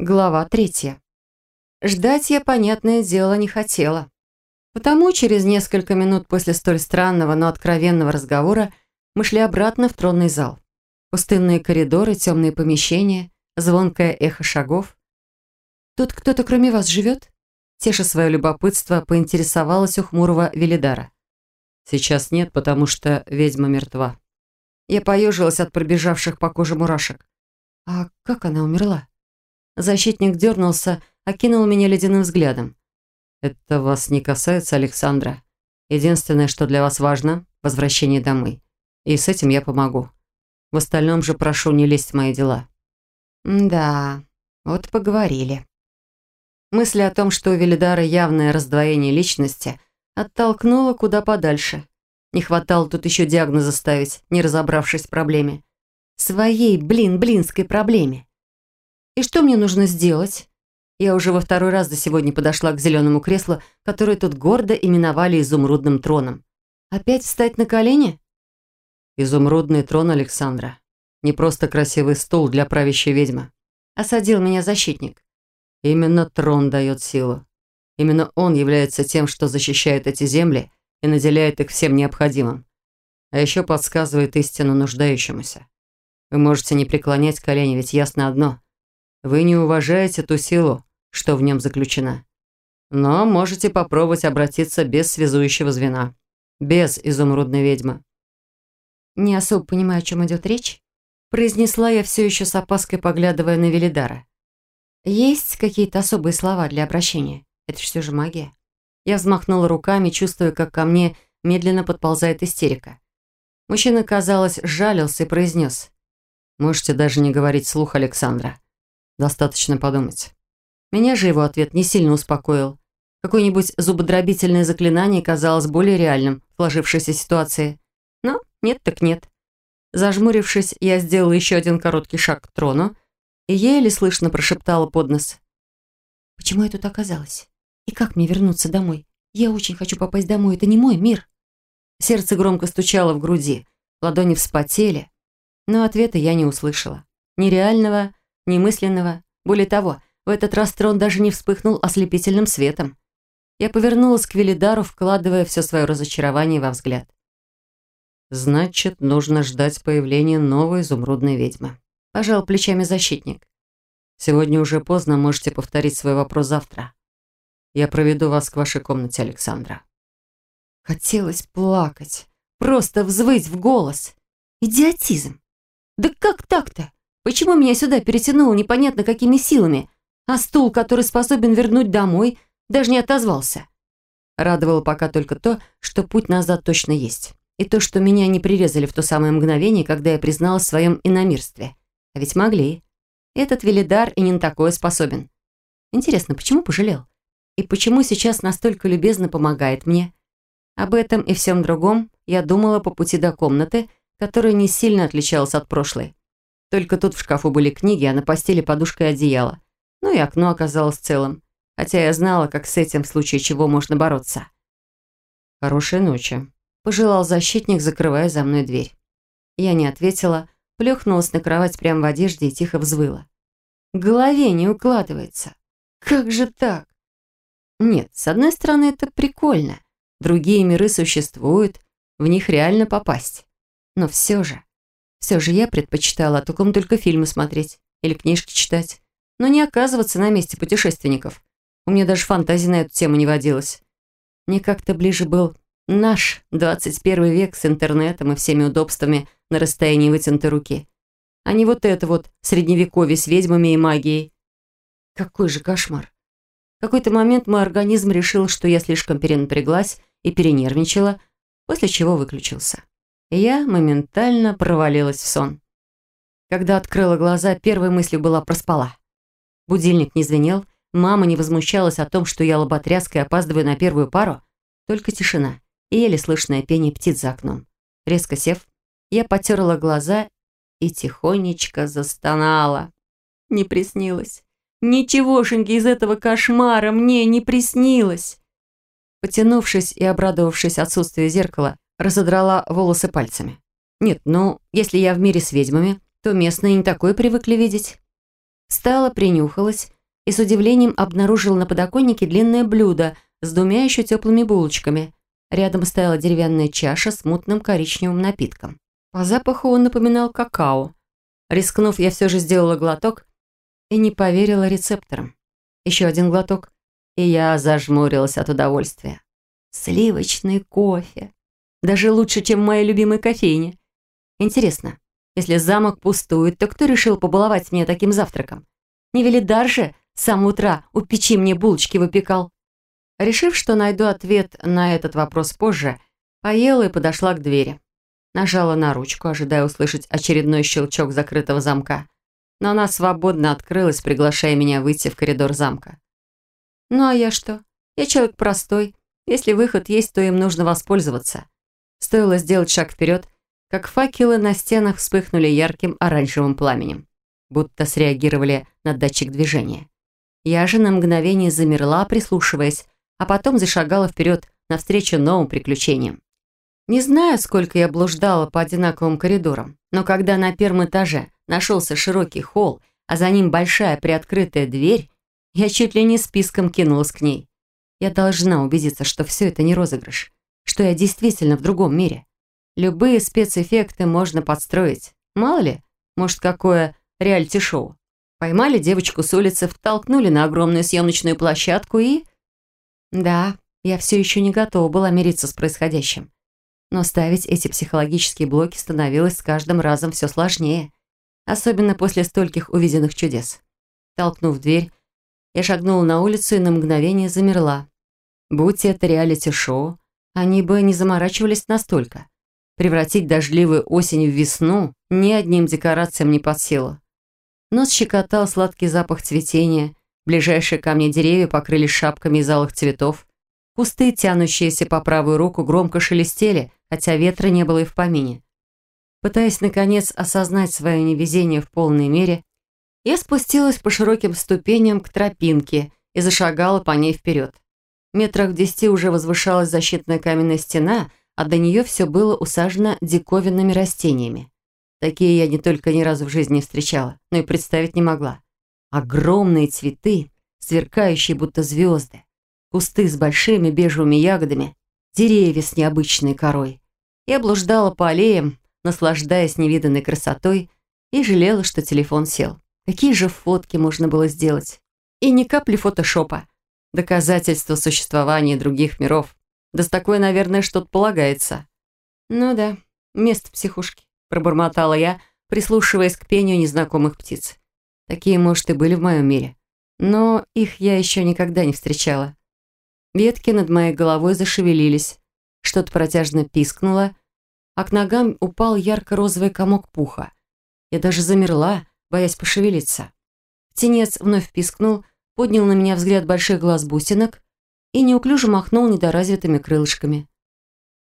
Глава третья. Ждать я, понятное дело, не хотела. Потому через несколько минут после столь странного, но откровенного разговора мы шли обратно в тронный зал. Пустынные коридоры, темные помещения, звонкое эхо шагов. «Тут кто-то кроме вас живет?» Теша свое любопытство, поинтересовалась у хмурого Велидара. «Сейчас нет, потому что ведьма мертва». Я поежилась от пробежавших по коже мурашек. «А как она умерла?» Защитник дернулся, окинул меня ледяным взглядом. «Это вас не касается, Александра. Единственное, что для вас важно – возвращение домой. И с этим я помогу. В остальном же прошу не лезть в мои дела». «Да, вот поговорили». Мысль о том, что у Велидара явное раздвоение личности, оттолкнула куда подальше. Не хватало тут еще диагноза ставить, не разобравшись в проблеме. Своей, блин, блинской проблеме. И что мне нужно сделать? Я уже во второй раз до сегодня подошла к зеленому креслу, которое тут гордо именовали изумрудным троном. Опять встать на колени? Изумрудный трон Александра. Не просто красивый стул для правящей ведьмы. Осадил меня защитник. Именно трон дает силу. Именно он является тем, что защищает эти земли и наделяет их всем необходимым. А еще подсказывает истину нуждающемуся. Вы можете не преклонять колени, ведь ясно одно – вы не уважаете ту силу, что в нем заключена. Но можете попробовать обратиться без связующего звена, без изумрудной ведьмы. Не особо понимаю, о чем идет речь, произнесла я все еще с опаской, поглядывая на Велидара. Есть какие-то особые слова для обращения? Это все же магия. Я взмахнула руками, чувствуя, как ко мне медленно подползает истерика. Мужчина, казалось, жалился и произнес. «Можете даже не говорить слух Александра. Достаточно подумать. Меня же его ответ не сильно успокоил. Какое-нибудь зубодробительное заклинание казалось более реальным в сложившейся ситуации. Но нет так нет. Зажмурившись, я сделала еще один короткий шаг к трону и еле слышно прошептала под нос. «Почему я тут оказалась? И как мне вернуться домой? Я очень хочу попасть домой, это не мой мир». Сердце громко стучало в груди, ладони вспотели, но ответа я не услышала. Ни реального, немысленного. Более того, в этот раз трон даже не вспыхнул ослепительным светом. Я повернулась к Велидару, вкладывая все свое разочарование во взгляд. «Значит, нужно ждать появления новой изумрудной ведьмы», – пожал плечами защитник. «Сегодня уже поздно, можете повторить свой вопрос завтра. Я проведу вас к вашей комнате, Александра». Хотелось плакать, просто взвыть в голос. Идиотизм. Да как так-то? Почему меня сюда перетянуло непонятно какими силами, а стул, который способен вернуть домой, даже не отозвался? Радовало пока только то, что путь назад точно есть. И то, что меня не прирезали в то самое мгновение, когда я призналась в своем иномирстве. А ведь могли. Этот Велидар и не на такое способен. Интересно, почему пожалел? И почему сейчас настолько любезно помогает мне? Об этом и всем другом я думала по пути до комнаты, которая не сильно отличалась от прошлой. Только тут в шкафу были книги, а на постели подушка и одеяло. Ну и окно оказалось целым. Хотя я знала, как с этим в случае чего можно бороться. «Хорошей ночи», – пожелал защитник, закрывая за мной дверь. Я не ответила, плюхнулась на кровать прямо в одежде и тихо взвыла. Голове не укладывается. Как же так? Нет, с одной стороны, это прикольно. Другие миры существуют, в них реально попасть. Но все же... Все же я предпочитала толком только фильмы смотреть или книжки читать, но не оказываться на месте путешественников. У меня даже фантазии на эту тему не водилось. Мне как-то ближе был наш 21 век с интернетом и всеми удобствами на расстоянии вытянутой руки. А не вот это вот средневековье с ведьмами и магией. Какой же кошмар. В какой-то момент мой организм решил, что я слишком перенапряглась и перенервничала, после чего выключился я моментально провалилась в сон. Когда открыла глаза, первой мыслью была проспала. Будильник не звенел, мама не возмущалась о том, что я лоботряска и опаздываю на первую пару, только тишина и еле слышное пение птиц за окном. Резко сев, я потерла глаза и тихонечко застонала. Не приснилось. Ничегошеньки из этого кошмара мне не приснилось. Потянувшись и обрадовавшись отсутствию зеркала, разодрала волосы пальцами. Нет, ну, если я в мире с ведьмами, то местные не такое привыкли видеть. Встала, принюхалась и с удивлением обнаружила на подоконнике длинное блюдо с двумя еще теплыми булочками. Рядом стояла деревянная чаша с мутным коричневым напитком. По запаху он напоминал какао. Рискнув, я все же сделала глоток и не поверила рецепторам. Еще один глоток, и я зажмурилась от удовольствия. Сливочный кофе. Даже лучше, чем в моей любимой кофейне. Интересно, если замок пустует, то кто решил побаловать меня таким завтраком? Не Велидар же с самого утра у печи мне булочки выпекал. Решив, что найду ответ на этот вопрос позже, поела и подошла к двери. Нажала на ручку, ожидая услышать очередной щелчок закрытого замка. Но она свободно открылась, приглашая меня выйти в коридор замка. Ну а я что? Я человек простой. Если выход есть, то им нужно воспользоваться. Стоило сделать шаг вперед, как факелы на стенах вспыхнули ярким оранжевым пламенем, будто среагировали на датчик движения. Я же на мгновение замерла, прислушиваясь, а потом зашагала вперед навстречу новым приключениям. Не знаю, сколько я блуждала по одинаковым коридорам, но когда на первом этаже нашелся широкий холл, а за ним большая приоткрытая дверь, я чуть ли не списком кинулась к ней. Я должна убедиться, что все это не розыгрыш, что я действительно в другом мире. Любые спецэффекты можно подстроить. Мало ли, может, какое реалити-шоу. Поймали девочку с улицы, втолкнули на огромную съемочную площадку и... Да, я все еще не готова была мириться с происходящим. Но ставить эти психологические блоки становилось с каждым разом все сложнее. Особенно после стольких увиденных чудес. Толкнув дверь, я шагнула на улицу и на мгновение замерла. Будь это реалити-шоу, они бы не заморачивались настолько. Превратить дождливую осень в весну ни одним декорациям не под силу. Нос щекотал сладкий запах цветения, ближайшие ко мне деревья покрылись шапками из алых цветов, кусты, тянущиеся по правую руку, громко шелестели, хотя ветра не было и в помине. Пытаясь, наконец, осознать свое невезение в полной мере, я спустилась по широким ступеням к тропинке и зашагала по ней вперед. Метрах в десяти уже возвышалась защитная каменная стена, а до нее все было усажено диковинными растениями. Такие я не только ни разу в жизни встречала, но и представить не могла. Огромные цветы, сверкающие будто звезды, кусты с большими бежевыми ягодами, деревья с необычной корой. Я блуждала по аллеям, наслаждаясь невиданной красотой, и жалела, что телефон сел. Какие же фотки можно было сделать? И ни капли фотошопа. Доказательство существования других миров. Да с такой, наверное, что-то полагается. Ну да, место психушки, пробормотала я, прислушиваясь к пению незнакомых птиц. Такие, может, и были в моем мире. Но их я еще никогда не встречала. Ветки над моей головой зашевелились. Что-то протяжно пискнуло, а к ногам упал ярко-розовый комок пуха. Я даже замерла, боясь пошевелиться. Птенец вновь пискнул, поднял на меня взгляд больших глаз бусинок и неуклюже махнул недоразвитыми крылышками.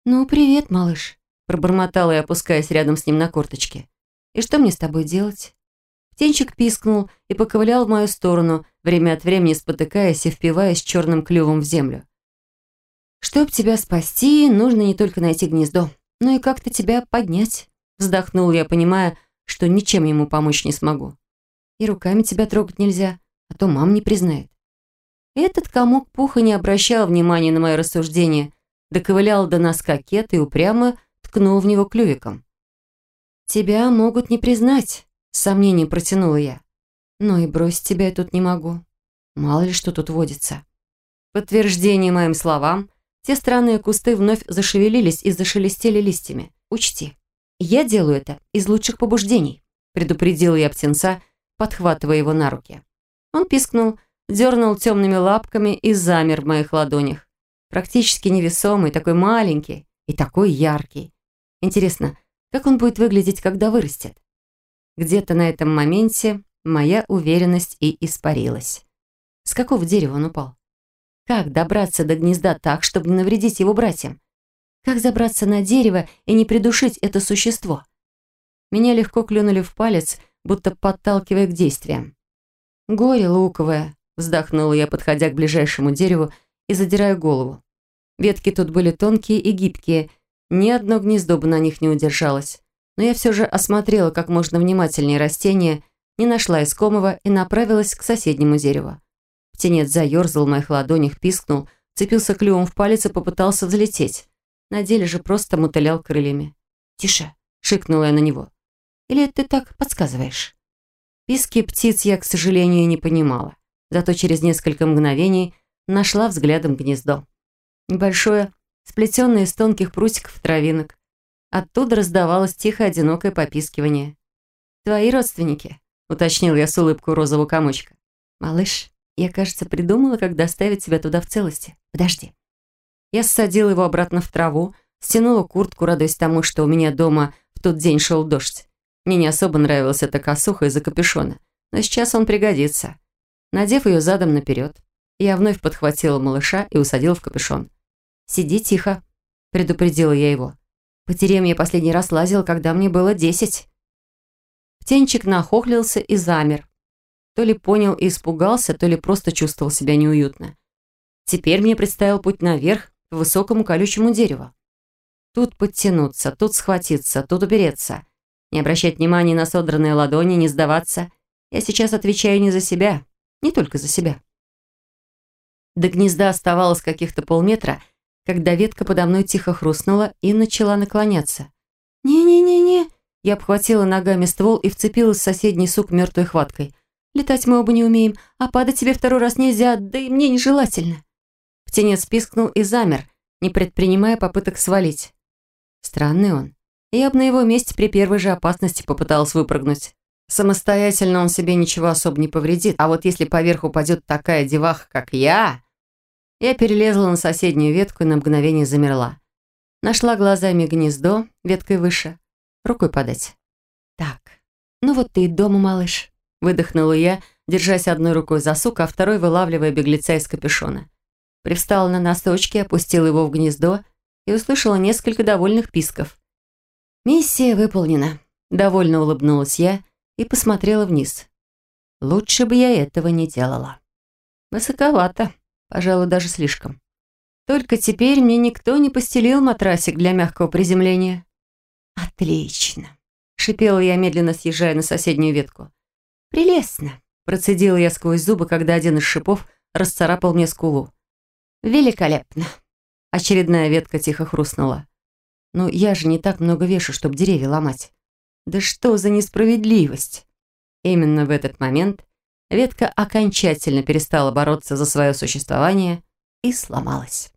«Ну, привет, малыш», – пробормотала я, опускаясь рядом с ним на корточки. «И что мне с тобой делать?» Птенчик пискнул и поковылял в мою сторону, время от времени спотыкаясь и впиваясь черным клювом в землю. «Чтоб тебя спасти, нужно не только найти гнездо, но и как-то тебя поднять», – вздохнул я, понимая, что ничем ему помочь не смогу. «И руками тебя трогать нельзя, а то мам не признает». Этот комок пуха не обращал внимания на мое рассуждение, доковылял до носка кет и упрямо ткнул в него клювиком. «Тебя могут не признать», — с сомнением протянула я. «Но и бросить тебя я тут не могу. Мало ли что тут водится». Подтверждение моим словам, те странные кусты вновь зашевелились и зашелестели листьями. «Учти, я делаю это из лучших побуждений», — предупредила я птенца, подхватывая его на руки. Он пискнул, — дернул темными лапками и замер в моих ладонях. Практически невесомый, такой маленький и такой яркий. Интересно, как он будет выглядеть, когда вырастет? Где-то на этом моменте моя уверенность и испарилась. С какого дерева он упал? Как добраться до гнезда так, чтобы не навредить его братьям? Как забраться на дерево и не придушить это существо? Меня легко клюнули в палец, будто подталкивая к действиям. Горе луковое, Вздохнула я, подходя к ближайшему дереву и задирая голову. Ветки тут были тонкие и гибкие, ни одно гнездо бы на них не удержалось. Но я все же осмотрела как можно внимательнее растения, не нашла искомого и направилась к соседнему дереву. Птенец заерзал в моих ладонях, пискнул, цепился клювом в палец и попытался взлететь. На деле же просто мотылял крыльями. «Тише!» — шикнула я на него. «Или ты так подсказываешь?» Писки птиц я, к сожалению, не понимала. Зато через несколько мгновений нашла взглядом гнездо. Небольшое, сплетенное из тонких прутиков травинок. Оттуда раздавалось тихое одинокое попискивание. «Твои родственники?» — уточнил я с улыбкой розового комочка. «Малыш, я, кажется, придумала, как доставить тебя туда в целости. Подожди». Я ссадила его обратно в траву, стянула куртку, радуясь тому, что у меня дома в тот день шел дождь. Мне не особо нравилась эта косуха из-за капюшона, но сейчас он пригодится. Надев ее задом наперед, я вновь подхватила малыша и усадила в капюшон. «Сиди тихо», — предупредила я его. «По терем я последний раз лазила, когда мне было десять». Птенчик нахохлился и замер. То ли понял и испугался, то ли просто чувствовал себя неуютно. Теперь мне представил путь наверх, к высокому колючему дереву. Тут подтянуться, тут схватиться, тут упереться. Не обращать внимания на содранные ладони, не сдаваться. Я сейчас отвечаю не за себя, не только за себя. До гнезда оставалось каких-то полметра, когда ветка подо мной тихо хрустнула и начала наклоняться. «Не-не-не-не!» Я обхватила ногами ствол и вцепилась в соседний сук мертвой хваткой. «Летать мы оба не умеем, а падать тебе второй раз нельзя, да и мне нежелательно!» Птенец пискнул и замер, не предпринимая попыток свалить. Странный он. Я бы на его месте при первой же опасности попыталась выпрыгнуть. Самостоятельно он себе ничего особо не повредит, а вот если поверх упадет такая деваха, как я... Я перелезла на соседнюю ветку и на мгновение замерла. Нашла глазами гнездо, веткой выше. Рукой подать. Так, ну вот ты и дома, малыш. Выдохнула я, держась одной рукой за сук, а второй вылавливая беглеца из капюшона. Привстала на носочки, опустила его в гнездо и услышала несколько довольных писков. «Миссия выполнена», — довольно улыбнулась я и посмотрела вниз. «Лучше бы я этого не делала». «Высоковато, пожалуй, даже слишком. Только теперь мне никто не постелил матрасик для мягкого приземления». «Отлично», — шипела я, медленно съезжая на соседнюю ветку. «Прелестно», — процедила я сквозь зубы, когда один из шипов расцарапал мне скулу. «Великолепно!» Очередная ветка тихо хрустнула. «Ну, я же не так много вешу, чтобы деревья ломать. Да что за несправедливость!» Именно в этот момент ветка окончательно перестала бороться за свое существование и сломалась.